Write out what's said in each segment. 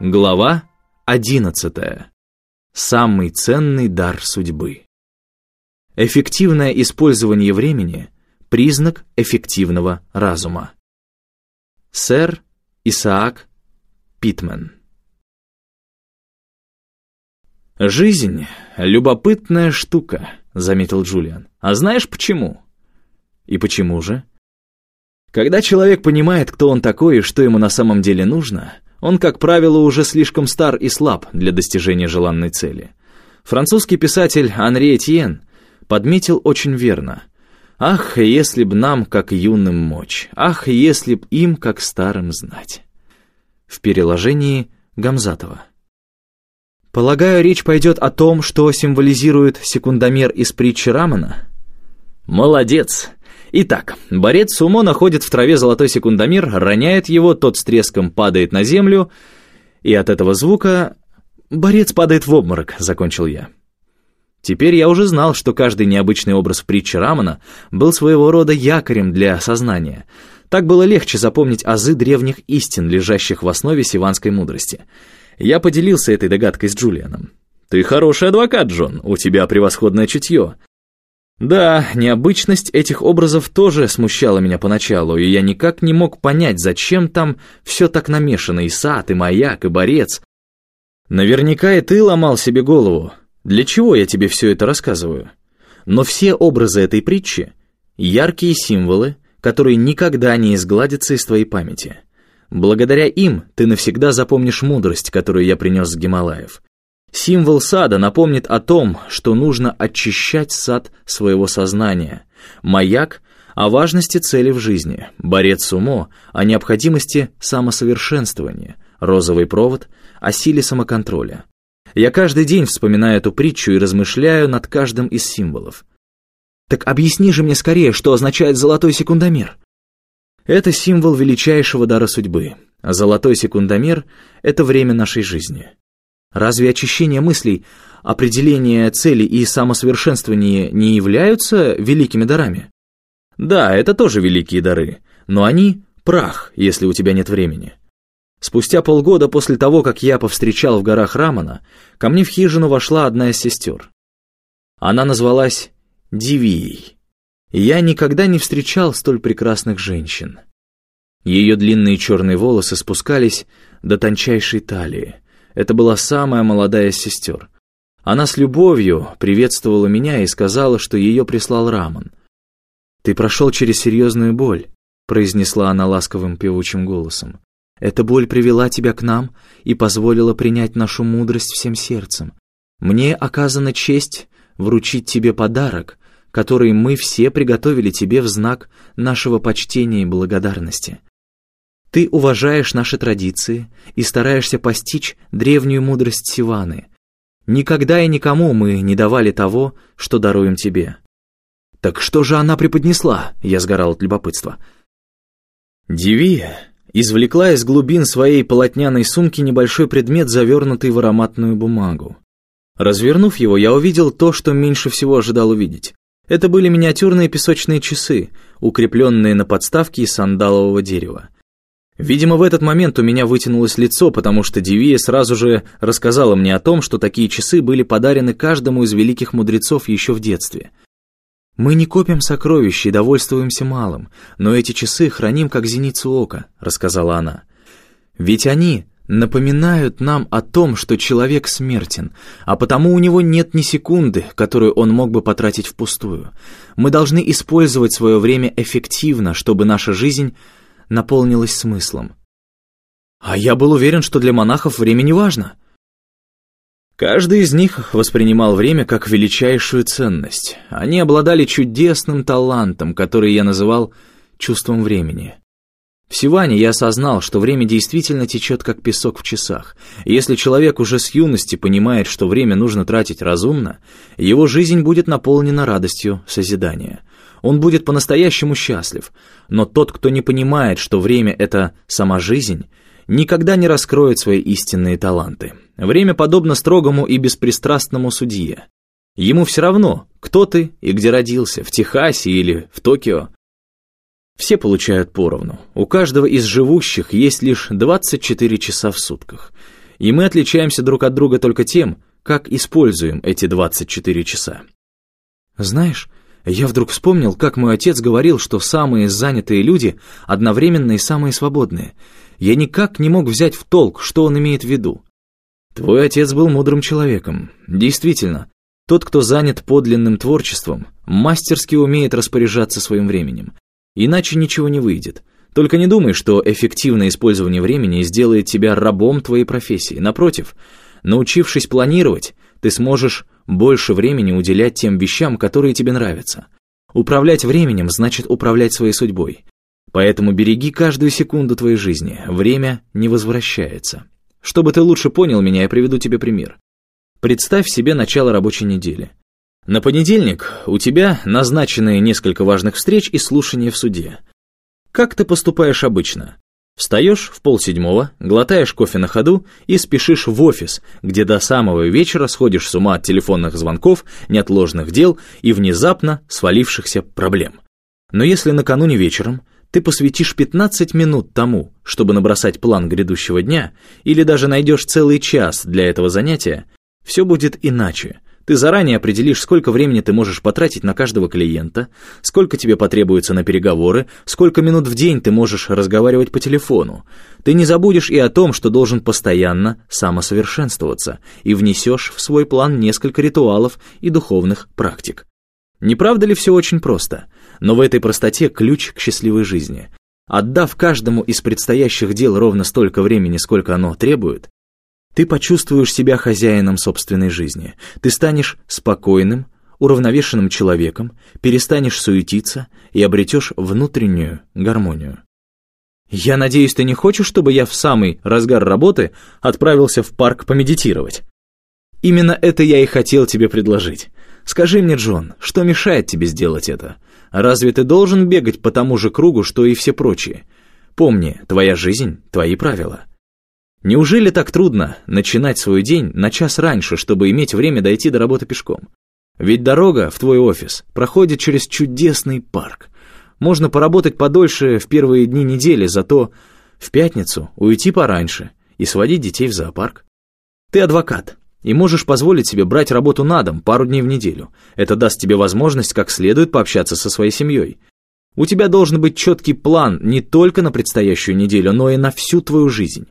Глава 11. Самый ценный дар судьбы. Эффективное использование времени – признак эффективного разума. Сэр Исаак Питмен. «Жизнь — любопытная штука», — заметил Джулиан. «А знаешь почему?» «И почему же?» «Когда человек понимает, кто он такой и что ему на самом деле нужно, он, как правило, уже слишком стар и слаб для достижения желанной цели. Французский писатель Анри Этьен подметил очень верно. «Ах, если б нам, как юным, мочь! Ах, если б им, как старым, знать!» В переложении Гамзатова. Полагаю, речь пойдет о том, что символизирует секундомер из притчи Рамана? Молодец! Итак, борец сумо находит в траве золотой секундомер, роняет его, тот с треском падает на землю, и от этого звука борец падает в обморок, закончил я. Теперь я уже знал, что каждый необычный образ в притче Рамана был своего рода якорем для сознания. Так было легче запомнить азы древних истин, лежащих в основе сиванской мудрости. Я поделился этой догадкой с Джулианом. «Ты хороший адвокат, Джон, у тебя превосходное чутье. Да, необычность этих образов тоже смущала меня поначалу, и я никак не мог понять, зачем там все так намешано, и сад, и маяк, и борец. Наверняка и ты ломал себе голову. Для чего я тебе все это рассказываю? Но все образы этой притчи — яркие символы, которые никогда не изгладятся из твоей памяти. Благодаря им ты навсегда запомнишь мудрость, которую я принес с Гималаев. Символ сада напомнит о том, что нужно очищать сад своего сознания. Маяк — о важности цели в жизни. Борец сумо — о необходимости самосовершенствования. Розовый провод — о силе самоконтроля. Я каждый день вспоминаю эту притчу и размышляю над каждым из символов. Так объясни же мне скорее, что означает золотой секундомер. Это символ величайшего дара судьбы. А золотой секундомер — это время нашей жизни. Разве очищение мыслей, определение цели и самосовершенствование не являются великими дарами? Да, это тоже великие дары, но они — прах, если у тебя нет времени. Спустя полгода после того, как я повстречал в горах Рамана, ко мне в хижину вошла одна из сестер. Она назвалась Дивией. Я никогда не встречал столь прекрасных женщин. Ее длинные черные волосы спускались до тончайшей талии, это была самая молодая сестер. Она с любовью приветствовала меня и сказала, что ее прислал Рамон. «Ты прошел через серьезную боль», — произнесла она ласковым певучим голосом. «Эта боль привела тебя к нам и позволила принять нашу мудрость всем сердцем. Мне оказана честь вручить тебе подарок, который мы все приготовили тебе в знак нашего почтения и благодарности. Ты уважаешь наши традиции и стараешься постичь древнюю мудрость Сиваны. Никогда и никому мы не давали того, что даруем тебе. Так что же она преподнесла? Я сгорал от любопытства. Дивия извлекла из глубин своей полотняной сумки небольшой предмет, завернутый в ароматную бумагу. Развернув его, я увидел то, что меньше всего ожидал увидеть. Это были миниатюрные песочные часы, укрепленные на подставке из сандалового дерева. Видимо, в этот момент у меня вытянулось лицо, потому что Дивия сразу же рассказала мне о том, что такие часы были подарены каждому из великих мудрецов еще в детстве. «Мы не копим сокровища и довольствуемся малым, но эти часы храним как зеницу ока», — рассказала она. «Ведь они напоминают нам о том, что человек смертен, а потому у него нет ни секунды, которую он мог бы потратить впустую. Мы должны использовать свое время эффективно, чтобы наша жизнь наполнилось смыслом. А я был уверен, что для монахов время не важно. Каждый из них воспринимал время как величайшую ценность. Они обладали чудесным талантом, который я называл чувством времени. В Сиване я осознал, что время действительно течет как песок в часах. Если человек уже с юности понимает, что время нужно тратить разумно, его жизнь будет наполнена радостью созидания он будет по-настоящему счастлив. Но тот, кто не понимает, что время — это сама жизнь, никогда не раскроет свои истинные таланты. Время подобно строгому и беспристрастному судье. Ему все равно, кто ты и где родился, в Техасе или в Токио. Все получают поровну. У каждого из живущих есть лишь 24 часа в сутках. И мы отличаемся друг от друга только тем, как используем эти 24 часа. Знаешь, я вдруг вспомнил, как мой отец говорил, что самые занятые люди одновременно и самые свободные. Я никак не мог взять в толк, что он имеет в виду. Твой отец был мудрым человеком. Действительно, тот, кто занят подлинным творчеством, мастерски умеет распоряжаться своим временем. Иначе ничего не выйдет. Только не думай, что эффективное использование времени сделает тебя рабом твоей профессии. Напротив, научившись планировать, ты сможешь больше времени уделять тем вещам, которые тебе нравятся. Управлять временем значит управлять своей судьбой. Поэтому береги каждую секунду твоей жизни. Время не возвращается. Чтобы ты лучше понял меня, я приведу тебе пример. Представь себе начало рабочей недели. На понедельник у тебя назначены несколько важных встреч и слушания в суде. Как ты поступаешь обычно? Встаешь в полседьмого, глотаешь кофе на ходу и спешишь в офис, где до самого вечера сходишь с ума от телефонных звонков, неотложных дел и внезапно свалившихся проблем. Но если накануне вечером ты посвятишь 15 минут тому, чтобы набросать план грядущего дня, или даже найдешь целый час для этого занятия, все будет иначе. Ты заранее определишь, сколько времени ты можешь потратить на каждого клиента, сколько тебе потребуется на переговоры, сколько минут в день ты можешь разговаривать по телефону. Ты не забудешь и о том, что должен постоянно самосовершенствоваться, и внесешь в свой план несколько ритуалов и духовных практик. Не правда ли все очень просто? Но в этой простоте ключ к счастливой жизни. Отдав каждому из предстоящих дел ровно столько времени, сколько оно требует, ты почувствуешь себя хозяином собственной жизни. Ты станешь спокойным, уравновешенным человеком, перестанешь суетиться и обретешь внутреннюю гармонию. Я надеюсь, ты не хочешь, чтобы я в самый разгар работы отправился в парк помедитировать? Именно это я и хотел тебе предложить. Скажи мне, Джон, что мешает тебе сделать это? Разве ты должен бегать по тому же кругу, что и все прочие? Помни, твоя жизнь — твои правила. Неужели так трудно начинать свой день на час раньше, чтобы иметь время дойти до работы пешком? Ведь дорога в твой офис проходит через чудесный парк. Можно поработать подольше в первые дни недели, зато в пятницу уйти пораньше и сводить детей в зоопарк. Ты адвокат и можешь позволить себе брать работу на дом пару дней в неделю. Это даст тебе возможность как следует пообщаться со своей семьей. У тебя должен быть четкий план не только на предстоящую неделю, но и на всю твою жизнь.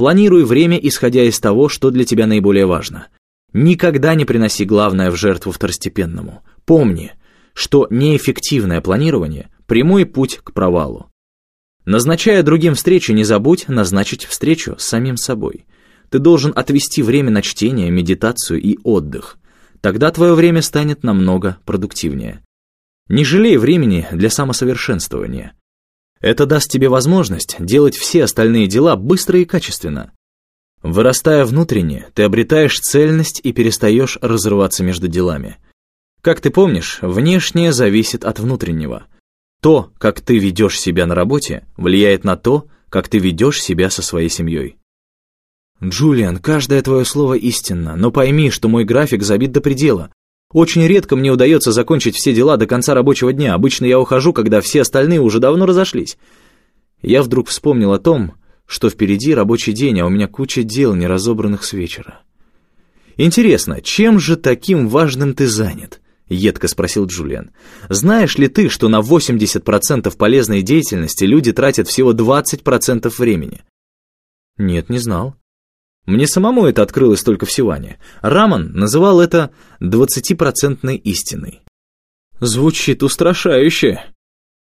Планируй время, исходя из того, что для тебя наиболее важно. Никогда не приноси главное в жертву второстепенному. Помни, что неэффективное планирование – прямой путь к провалу. Назначая другим встречу, не забудь назначить встречу с самим собой. Ты должен отвести время на чтение, медитацию и отдых. Тогда твое время станет намного продуктивнее. Не жалей времени для самосовершенствования. Это даст тебе возможность делать все остальные дела быстро и качественно. Вырастая внутренне, ты обретаешь цельность и перестаешь разрываться между делами. Как ты помнишь, внешнее зависит от внутреннего. То, как ты ведешь себя на работе, влияет на то, как ты ведешь себя со своей семьей. Джулиан, каждое твое слово истинно, но пойми, что мой график забит до предела. Очень редко мне удается закончить все дела до конца рабочего дня. Обычно я ухожу, когда все остальные уже давно разошлись. Я вдруг вспомнил о том, что впереди рабочий день, а у меня куча дел, не разобранных с вечера. «Интересно, чем же таким важным ты занят?» — едко спросил Джулиан. «Знаешь ли ты, что на 80% полезной деятельности люди тратят всего 20% времени?» «Нет, не знал». Мне самому это открылось только в Сиване. Раман называл это двадцатипроцентной истиной. Звучит устрашающе.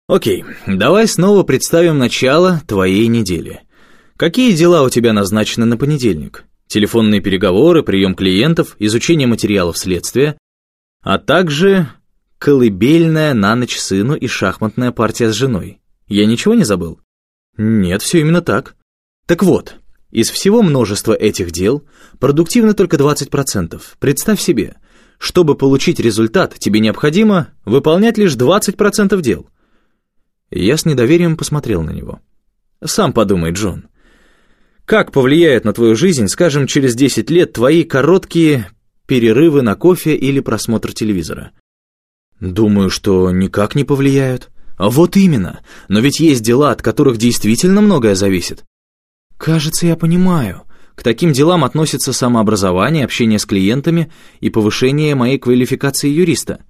Окей, давай снова представим начало твоей недели. Какие дела у тебя назначены на понедельник? Телефонные переговоры, прием клиентов, изучение материалов следствия, а также колыбельная на ночь сыну и шахматная партия с женой. Я ничего не забыл? Нет, все именно так. Так вот, из всего множества этих дел продуктивно только 20%. Представь себе, чтобы получить результат, тебе необходимо выполнять лишь 20% дел. Я с недоверием посмотрел на него. Сам подумай, Джон. Как повлияет на твою жизнь, скажем, через 10 лет твои короткие перерывы на кофе или просмотр телевизора? Думаю, что никак не повлияют. Вот именно. Но ведь есть дела, от которых действительно многое зависит. «Кажется, я понимаю. К таким делам относятся самообразование, общение с клиентами и повышение моей квалификации юриста.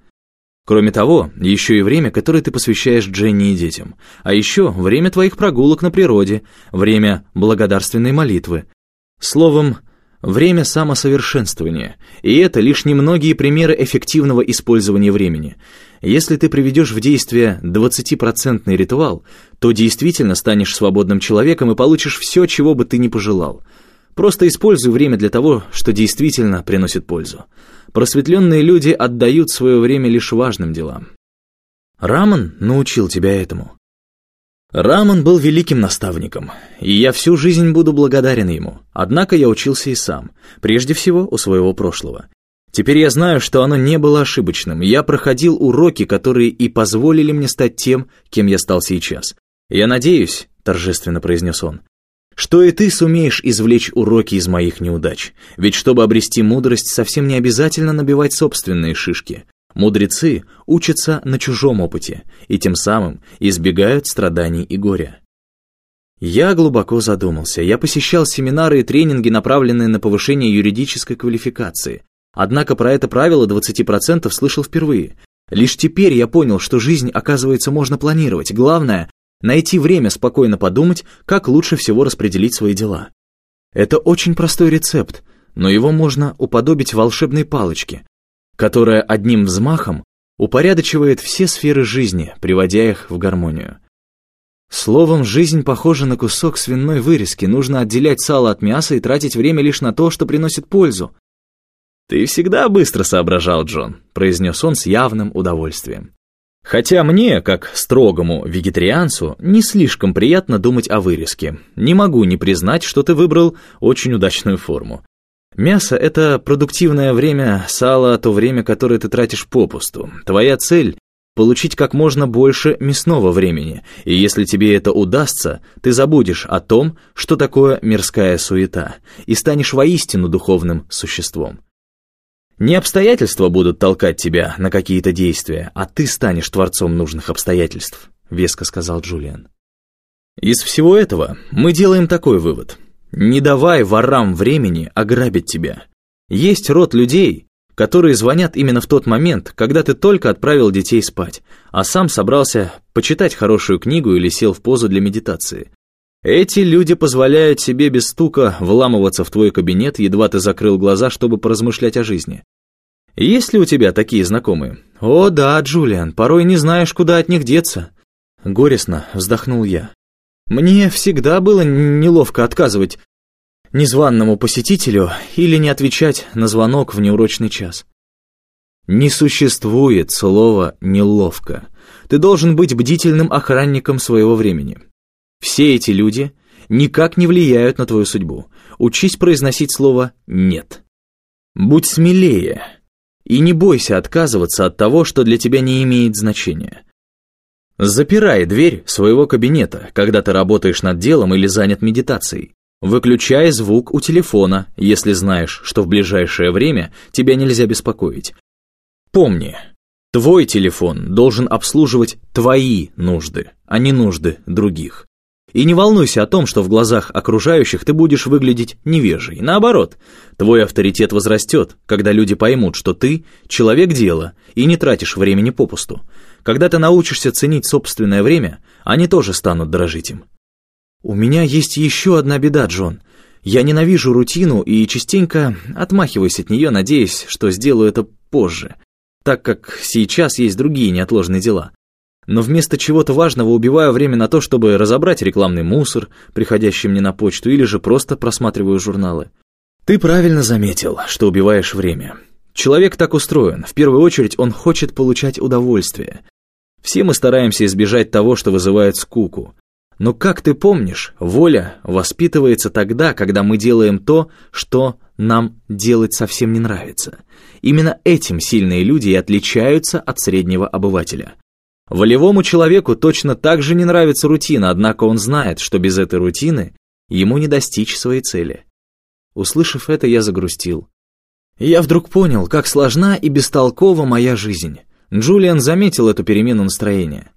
Кроме того, еще и время, которое ты посвящаешь Дженни и детям. А еще время твоих прогулок на природе, время благодарственной молитвы. Словом, время самосовершенствования. И это лишь немногие примеры эффективного использования времени. Если ты приведешь в действие 20% ритуал, то действительно станешь свободным человеком и получишь все, чего бы ты ни пожелал. Просто используй время для того, что действительно приносит пользу. Просветленные люди отдают свое время лишь важным делам. Раман научил тебя этому. Раман был великим наставником, и я всю жизнь буду благодарен ему. Однако я учился и сам, прежде всего у своего прошлого. Теперь я знаю, что оно не было ошибочным, я проходил уроки, которые и позволили мне стать тем, кем я стал сейчас. Я надеюсь, торжественно произнес он, что и ты сумеешь извлечь уроки из моих неудач. Ведь чтобы обрести мудрость, совсем не обязательно набивать собственные шишки. Мудрецы учатся на чужом опыте и тем самым избегают страданий и горя. Я глубоко задумался. Я посещал семинары и тренинги, направленные на повышение юридической квалификации. Однако про это правило 20% слышал впервые. Лишь теперь я понял, что жизнь, оказывается, можно планировать. Главное найти время спокойно подумать, как лучше всего распределить свои дела. Это очень простой рецепт, но его можно уподобить волшебной палочке, которая одним взмахом упорядочивает все сферы жизни, приводя их в гармонию. Словом, жизнь похожа на кусок свиной вырезки, нужно отделять сало от мяса и тратить время лишь на то, что приносит пользу. «Ты всегда быстро соображал, Джон», — произнес он с явным удовольствием. Хотя мне, как строгому вегетарианцу, не слишком приятно думать о вырезке. Не могу не признать, что ты выбрал очень удачную форму. Мясо — это продуктивное время, сало — то время, которое ты тратишь попусту. Твоя цель — получить как можно больше мясного времени, и если тебе это удастся, ты забудешь о том, что такое мирская суета, и станешь воистину духовным существом. Не обстоятельства будут толкать тебя на какие-то действия, а ты станешь творцом нужных обстоятельств», — веско сказал Джулиан. «Из всего этого мы делаем такой вывод. Не давай ворам времени ограбить тебя. Есть род людей, которые звонят именно в тот момент, когда ты только отправил детей спать, а сам собрался почитать хорошую книгу или сел в позу для медитации. Эти люди позволяют себе без стука вламываться в твой кабинет, едва ты закрыл глаза, чтобы поразмышлять о жизни. Есть ли у тебя такие знакомые? О да, Джулиан, порой не знаешь, куда от них деться. Горестно вздохнул я. Мне всегда было неловко отказывать незваному посетителю или не отвечать на звонок в неурочный час. Не существует слова «неловко». Ты должен быть бдительным охранником своего времени. Все эти люди никак не влияют на твою судьбу. Учись произносить слово «нет». Будь смелее и не бойся отказываться от того, что для тебя не имеет значения. Запирай дверь своего кабинета, когда ты работаешь над делом или занят медитацией. Выключай звук у телефона, если знаешь, что в ближайшее время тебя нельзя беспокоить. Помни, твой телефон должен обслуживать твои нужды, а не нужды других. И не волнуйся о том, что в глазах окружающих ты будешь выглядеть невежей. Наоборот, твой авторитет возрастет, когда люди поймут, что ты – человек дела и не тратишь времени попусту. Когда ты научишься ценить собственное время, они тоже станут дорожить им. У меня есть еще одна беда, Джон. Я ненавижу рутину и частенько отмахиваюсь от нее, надеясь, что сделаю это позже, так как сейчас есть другие неотложные дела но вместо чего-то важного убиваю время на то, чтобы разобрать рекламный мусор, приходящий мне на почту, или же просто просматриваю журналы. Ты правильно заметил, что убиваешь время. Человек так устроен, в первую очередь он хочет получать удовольствие. Все мы стараемся избежать того, что вызывает скуку. Но, как ты помнишь, воля воспитывается тогда, когда мы делаем то, что нам делать совсем не нравится. Именно этим сильные люди и отличаются от среднего обывателя. Волевому человеку точно так же не нравится рутина, однако он знает, что без этой рутины ему не достичь своей цели. Услышав это, я загрустил. Я вдруг понял, как сложна и бестолкова моя жизнь. Джулиан заметил эту перемену настроения.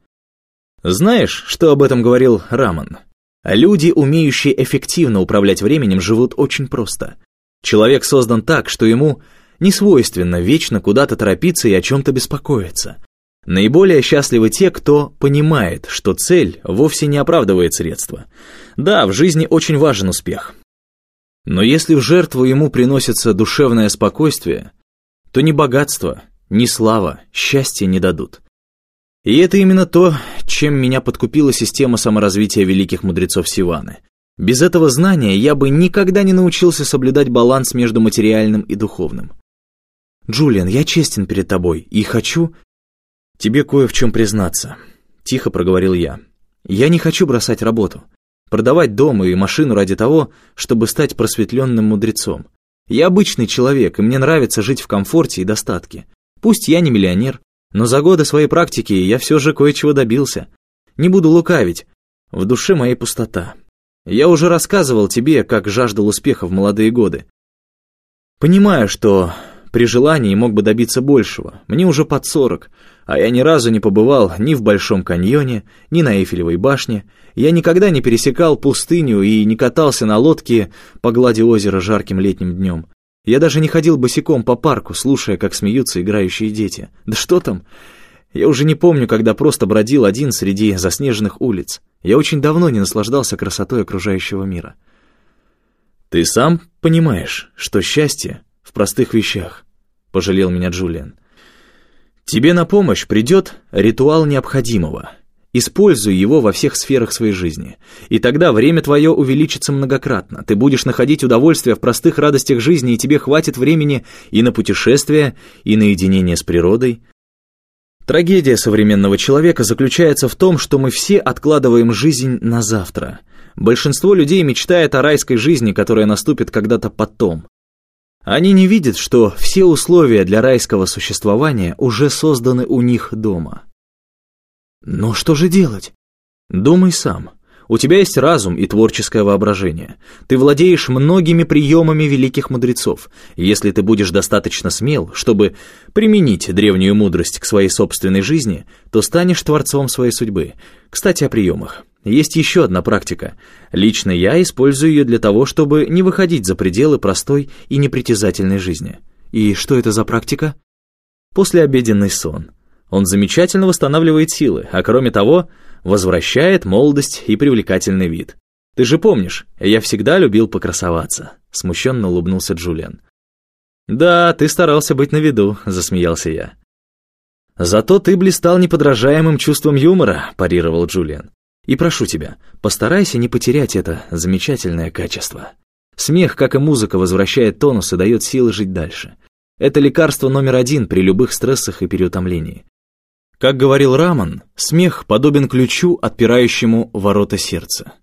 Знаешь, что об этом говорил Раман? Люди, умеющие эффективно управлять временем, живут очень просто. Человек создан так, что ему не свойственно вечно куда-то торопиться и о чем-то беспокоиться. Наиболее счастливы те, кто понимает, что цель вовсе не оправдывает средства. Да, в жизни очень важен успех. Но если в жертву ему приносится душевное спокойствие, то ни богатство, ни слава, счастья не дадут. И это именно то, чем меня подкупила система саморазвития великих мудрецов Сиваны. Без этого знания я бы никогда не научился соблюдать баланс между материальным и духовным. «Джулиан, я честен перед тобой и хочу «Тебе кое в чем признаться», — тихо проговорил я. «Я не хочу бросать работу, продавать дом и машину ради того, чтобы стать просветленным мудрецом. Я обычный человек, и мне нравится жить в комфорте и достатке. Пусть я не миллионер, но за годы своей практики я все же кое-чего добился. Не буду лукавить, в душе моей пустота. Я уже рассказывал тебе, как жаждал успеха в молодые годы. Понимаю, что при желании мог бы добиться большего. Мне уже под сорок, а я ни разу не побывал ни в Большом каньоне, ни на Эйфелевой башне. Я никогда не пересекал пустыню и не катался на лодке по глади озера жарким летним днем. Я даже не ходил босиком по парку, слушая, как смеются играющие дети. Да что там? Я уже не помню, когда просто бродил один среди заснеженных улиц. Я очень давно не наслаждался красотой окружающего мира. «Ты сам понимаешь, что счастье в простых вещах», — пожалел меня Джулиан. Тебе на помощь придет ритуал необходимого. Используй его во всех сферах своей жизни. И тогда время твое увеличится многократно. Ты будешь находить удовольствие в простых радостях жизни, и тебе хватит времени и на путешествия, и на единение с природой. Трагедия современного человека заключается в том, что мы все откладываем жизнь на завтра. Большинство людей мечтает о райской жизни, которая наступит когда-то потом. Они не видят, что все условия для райского существования уже созданы у них дома. Но что же делать? Думай сам. У тебя есть разум и творческое воображение. Ты владеешь многими приемами великих мудрецов. Если ты будешь достаточно смел, чтобы применить древнюю мудрость к своей собственной жизни, то станешь творцом своей судьбы. Кстати, о приемах. Есть еще одна практика. Лично я использую ее для того, чтобы не выходить за пределы простой и непритязательной жизни. И что это за практика? Послеобеденный сон. Он замечательно восстанавливает силы, а кроме того, возвращает молодость и привлекательный вид. Ты же помнишь, я всегда любил покрасоваться, смущенно улыбнулся Джулиан. Да, ты старался быть на виду, засмеялся я. Зато ты блистал неподражаемым чувством юмора, парировал Джулиан. И прошу тебя, постарайся не потерять это замечательное качество. Смех, как и музыка, возвращает тонус и дает силы жить дальше. Это лекарство номер один при любых стрессах и переутомлении. Как говорил Раман, смех подобен ключу, отпирающему ворота сердца.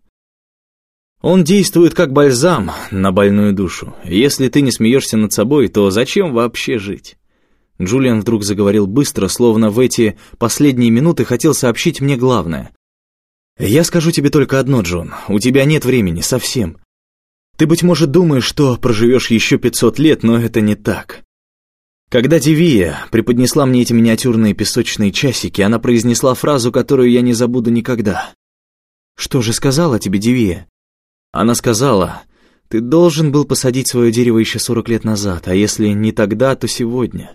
Он действует как бальзам на больную душу. Если ты не смеешься над собой, то зачем вообще жить? Джулиан вдруг заговорил быстро, словно в эти последние минуты хотел сообщить мне главное. «Я скажу тебе только одно, Джон. У тебя нет времени, совсем. Ты, быть может, думаешь, что проживешь еще 500 лет, но это не так. Когда Девия преподнесла мне эти миниатюрные песочные часики, она произнесла фразу, которую я не забуду никогда. «Что же сказала тебе Девия?» Она сказала, «Ты должен был посадить свое дерево еще 40 лет назад, а если не тогда, то сегодня.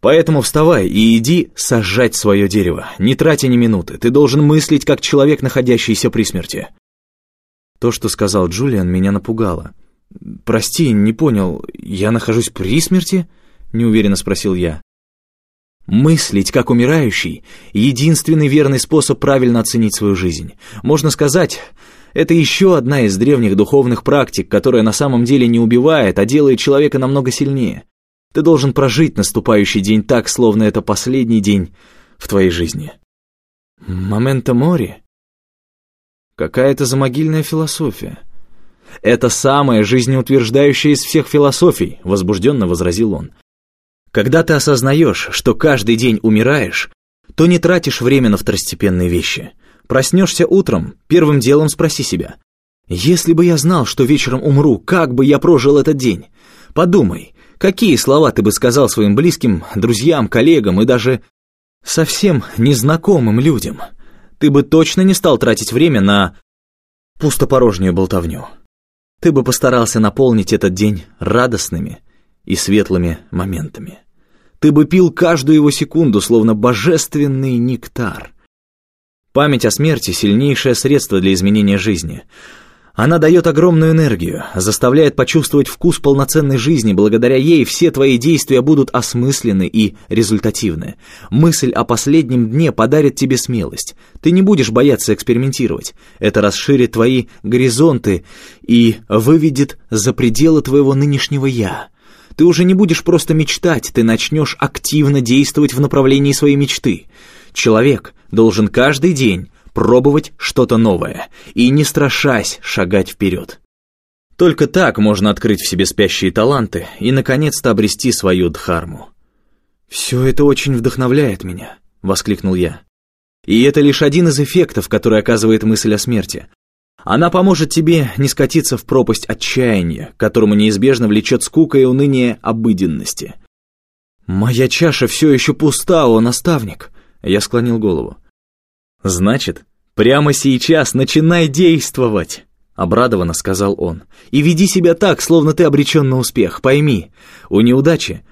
Поэтому вставай и иди сажать свое дерево, не тратя ни минуты. Ты должен мыслить, как человек, находящийся при смерти». То, что сказал Джулиан, меня напугало. «Прости, не понял, я нахожусь при смерти?» — неуверенно спросил я. Мыслить, как умирающий, единственный верный способ правильно оценить свою жизнь. Можно сказать, это еще одна из древних духовных практик, которая на самом деле не убивает, а делает человека намного сильнее. Ты должен прожить наступающий день так, словно это последний день в твоей жизни. Момента мори? Какая-то замогильная философия. Это самая жизнеутверждающая из всех философий, возбужденно возразил он. Когда ты осознаешь, что каждый день умираешь, то не тратишь время на второстепенные вещи. Проснешься утром, первым делом спроси себя. Если бы я знал, что вечером умру, как бы я прожил этот день? Подумай, Какие слова ты бы сказал своим близким, друзьям, коллегам и даже совсем незнакомым людям? Ты бы точно не стал тратить время на пустопорожнюю болтовню. Ты бы постарался наполнить этот день радостными и светлыми моментами. Ты бы пил каждую его секунду, словно божественный нектар. Память о смерти — сильнейшее средство для изменения жизни — она дает огромную энергию, заставляет почувствовать вкус полноценной жизни. Благодаря ей все твои действия будут осмысленны и результативны. Мысль о последнем дне подарит тебе смелость. Ты не будешь бояться экспериментировать. Это расширит твои горизонты и выведет за пределы твоего нынешнего «я». Ты уже не будешь просто мечтать, ты начнешь активно действовать в направлении своей мечты. Человек должен каждый день пробовать что-то новое и, не страшась, шагать вперед. Только так можно открыть в себе спящие таланты и, наконец-то, обрести свою дхарму. «Все это очень вдохновляет меня», — воскликнул я. «И это лишь один из эффектов, который оказывает мысль о смерти. Она поможет тебе не скатиться в пропасть отчаяния, которому неизбежно влечет скука и уныние обыденности». «Моя чаша все еще пуста, о наставник», — я склонил голову. «Значит, прямо сейчас начинай действовать!» Обрадованно сказал он. «И веди себя так, словно ты обречен на успех. Пойми, у неудачи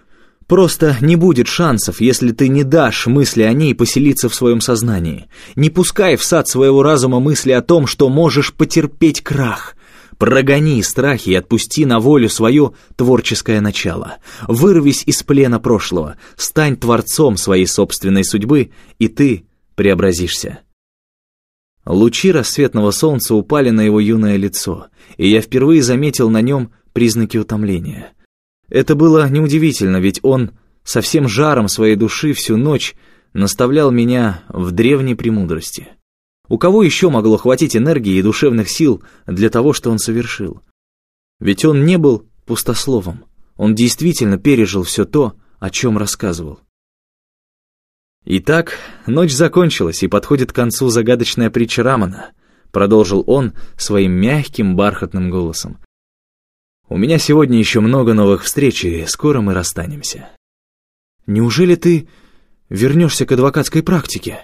просто не будет шансов, если ты не дашь мысли о ней поселиться в своем сознании. Не пускай в сад своего разума мысли о том, что можешь потерпеть крах. Прогони страхи и отпусти на волю свое творческое начало. Вырвись из плена прошлого, стань творцом своей собственной судьбы, и ты преобразишься. Лучи рассветного солнца упали на его юное лицо, и я впервые заметил на нем признаки утомления. Это было неудивительно, ведь он со всем жаром своей души всю ночь наставлял меня в древней премудрости. У кого еще могло хватить энергии и душевных сил для того, что он совершил? Ведь он не был пустословом, он действительно пережил все то, о чем рассказывал. «Итак, ночь закончилась, и подходит к концу загадочная притча Рамана», продолжил он своим мягким бархатным голосом. «У меня сегодня еще много новых встреч, и скоро мы расстанемся». «Неужели ты вернешься к адвокатской практике?»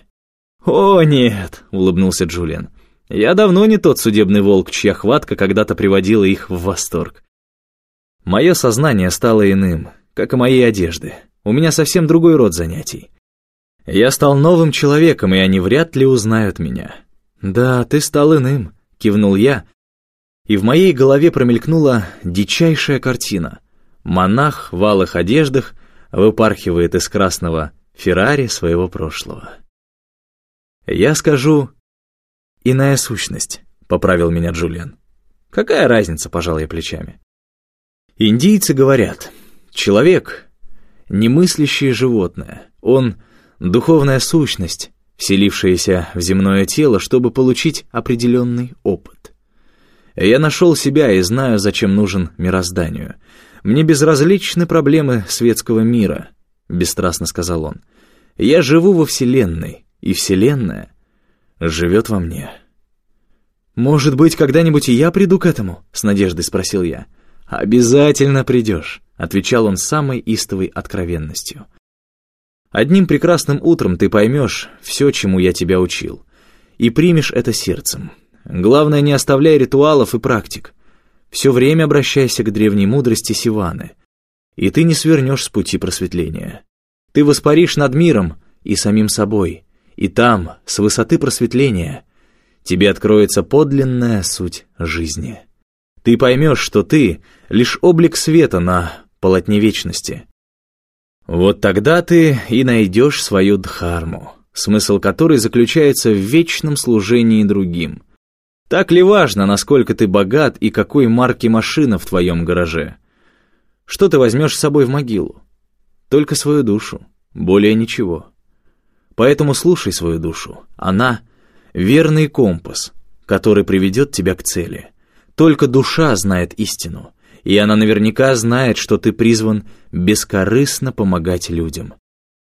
«О, нет», — улыбнулся Джулиан. «Я давно не тот судебный волк, чья хватка когда-то приводила их в восторг. Мое сознание стало иным, как и мои одежды. У меня совсем другой род занятий. Я стал новым человеком, и они вряд ли узнают меня. «Да, ты стал иным», — кивнул я, и в моей голове промелькнула дичайшая картина. Монах в алых одеждах выпархивает из красного Феррари своего прошлого. «Я скажу, иная сущность», — поправил меня Джулиан. «Какая разница?» — пожал я плечами. Индийцы говорят, человек — немыслящее животное. Он — духовная сущность, вселившаяся в земное тело, чтобы получить определенный опыт. Я нашел себя и знаю, зачем нужен мирозданию. Мне безразличны проблемы светского мира, бесстрастно сказал он. Я живу во Вселенной, и Вселенная живет во мне. «Может быть, когда-нибудь и я приду к этому?» — с надеждой спросил я. «Обязательно придешь», — отвечал он с самой истовой откровенностью. Одним прекрасным утром ты поймешь все, чему я тебя учил, и примешь это сердцем. Главное, не оставляй ритуалов и практик. Все время обращайся к древней мудрости Сиваны, и ты не свернешь с пути просветления. Ты воспаришь над миром и самим собой, и там, с высоты просветления, тебе откроется подлинная суть жизни. Ты поймешь, что ты — лишь облик света на полотне вечности, вот тогда ты и найдешь свою дхарму, смысл которой заключается в вечном служении другим. Так ли важно, насколько ты богат и какой марки машина в твоем гараже? Что ты возьмешь с собой в могилу? Только свою душу, более ничего. Поэтому слушай свою душу. Она — верный компас, который приведет тебя к цели. Только душа знает истину и она наверняка знает, что ты призван бескорыстно помогать людям.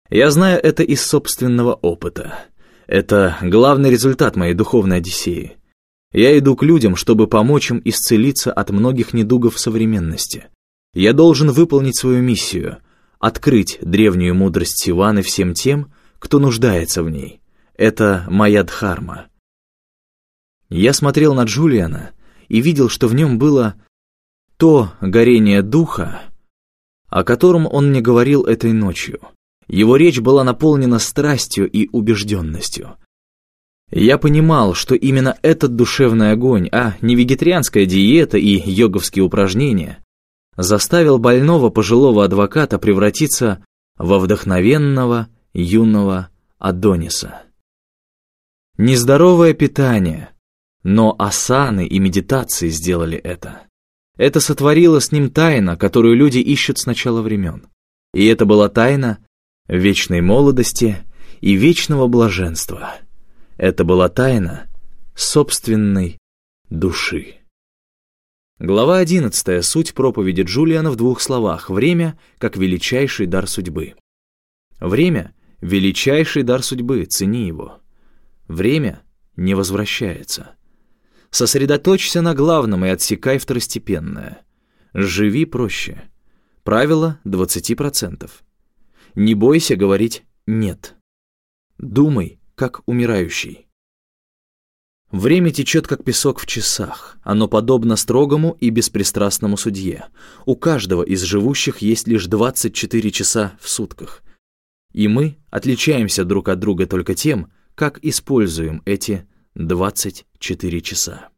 Я знаю это из собственного опыта. Это главный результат моей духовной одиссеи. Я иду к людям, чтобы помочь им исцелиться от многих недугов современности. Я должен выполнить свою миссию — открыть древнюю мудрость Сиваны всем тем, кто нуждается в ней. Это моя дхарма. Я смотрел на Джулиана и видел, что в нем было то горение духа, о котором он мне говорил этой ночью. Его речь была наполнена страстью и убежденностью. Я понимал, что именно этот душевный огонь, а не вегетарианская диета и йоговские упражнения, заставил больного пожилого адвоката превратиться во вдохновенного юного Адониса. Нездоровое питание, но асаны и медитации сделали это. Это сотворило с ним тайна, которую люди ищут с начала времен. И это была тайна вечной молодости и вечного блаженства. Это была тайна собственной души. Глава 11. Суть проповеди Джулиана в двух словах. Время как величайший дар судьбы. Время — величайший дар судьбы, цени его. Время не возвращается. Сосредоточься на главном и отсекай второстепенное. Живи проще. Правило 20%. Не бойся говорить «нет». Думай, как умирающий. Время течет, как песок в часах. Оно подобно строгому и беспристрастному судье. У каждого из живущих есть лишь 24 часа в сутках. И мы отличаемся друг от друга только тем, как используем эти 24 часа.